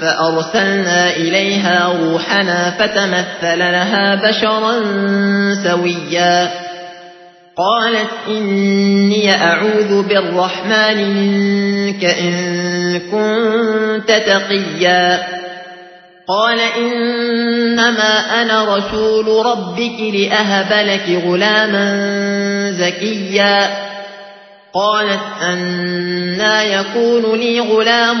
فأرسلنا إليها روحنا فتمثل لها بشرا سويا. قالت إني أعوذ بالرحمن منك إن كنت تقيا. قال إنما أنا رسول ربك لأهب لك غلاما زكيا. قالت أنا يكون لي غلام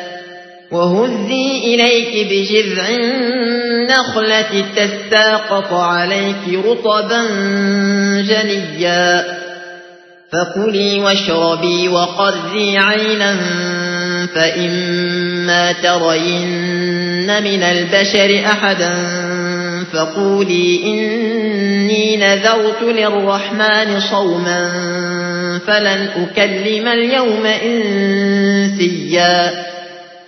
وهزي إليك بجذع النخلة تساقط عليك رطبا جنيا. فكلي واشربي وقري عينا فإما ترين من البشر أحدا. فقولي إني نذرت للرحمن صوما فلن أكلم اليوم إنسيا.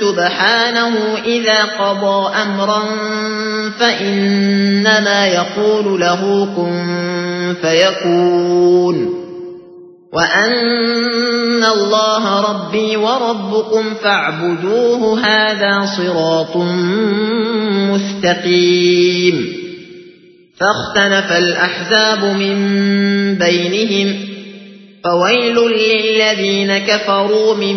سبحانه إذا قضى أمرا فإنما يقول له كن فيكون وأن الله ربي وربكم فاعبدوه هذا صراط مستقيم فاختلف الأحزاب من بينهم فويل للذين كفروا من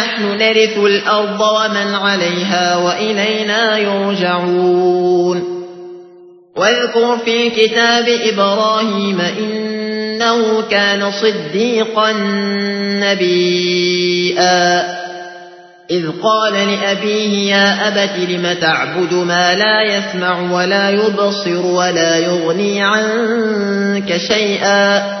نحن نرث الأرض ومن عليها وإلينا يرجعون. واذكر في الكتاب إبراهيم إنه كان صديقا نبيئا إذ قال لأبيه يا أبت لم تعبد ما لا يسمع ولا يبصر ولا يغني عنك شيئا؟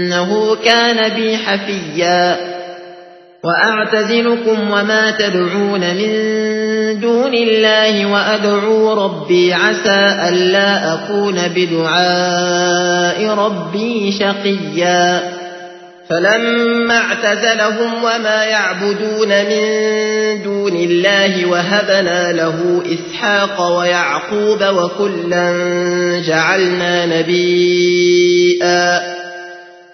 إنه كان بي حفيا. وأعتزلكم وما تدعون من دون الله وأدعو ربي عسى ألا أكون بدعاء ربي شقيا. فلما اعتزلهم وما يعبدون من دون الله وهبنا له إسحاق ويعقوب وكلا جعلنا نبيئا.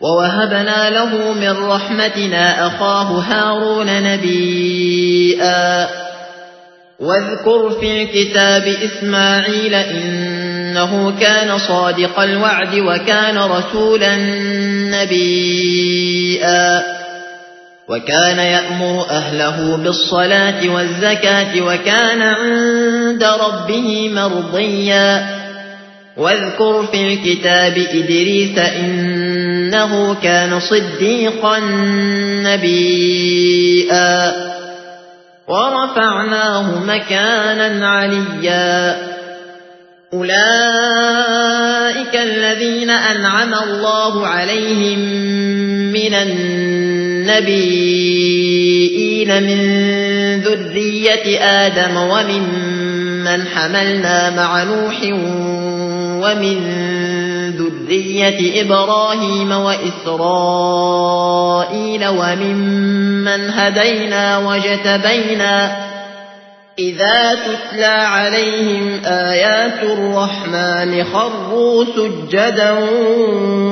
ووهبنا له من رحمتنا أخاه هارون نبيئا واذكر في الكتاب إسماعيل إنه كان صادق الوعد وكان رسولا نبيئا وكان يأمر أهله بالصلاة والزكاة وكان عند ربه مرضيا واذكر في الكتاب إدريس إنه كان صديقا نبيئا ورفعناه مكانا عليا. أولئك الذين أنعم الله عليهم من النبيين من ذرية آدم وممن حملنا مع نوح ومن ذرية إبراهيم وإسرائيل وممن هدينا وجتبينا إذا تتلى عليهم آيات الرحمن خروا سجدا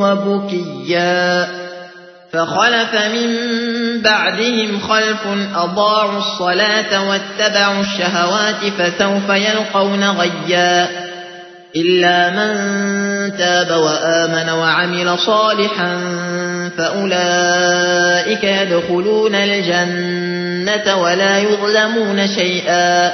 وبكيا فخلف من بعدهم خلف أضاعوا الصلاة واتبعوا الشهوات فسوف يلقون غيا إلا من تاب وآمن وعمل صالحا فأولئك يدخلون الجنة ولا يظلمون شيئا.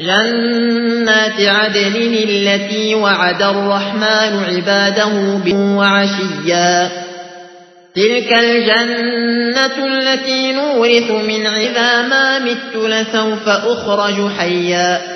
جنات عدن التي وعد الرحمن عباده وعشيا. تلك الجنة التي نورث من عذا ما مت لسوف أخرج حيا.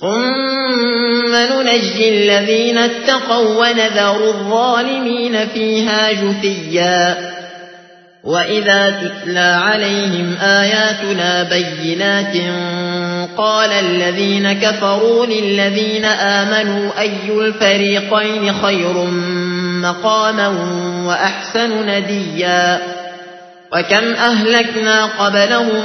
ثم ننجي الذين اتقوا ونذر الظالمين فيها جثيا. وإذا تتلى عليهم آياتنا بينات قال الذين كفروا للذين آمنوا أي الفريقين خير مقاما وأحسن نديا. وكم أهلكنا قبلهم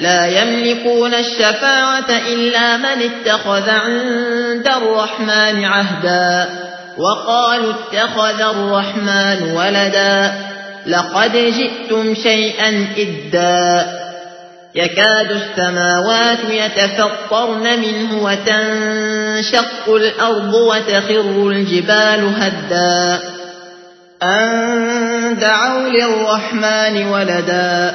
لا يملكون الشفاعة إلا من اتخذ عند الرحمن عهدا. وقالوا اتخذ الرحمن ولدا. لقد جئتم شيئا إدا. يكاد السماوات يتفطرن منه وتنشق الأرض وتخر الجبال هدا. أن دعوا للرحمن ولدا.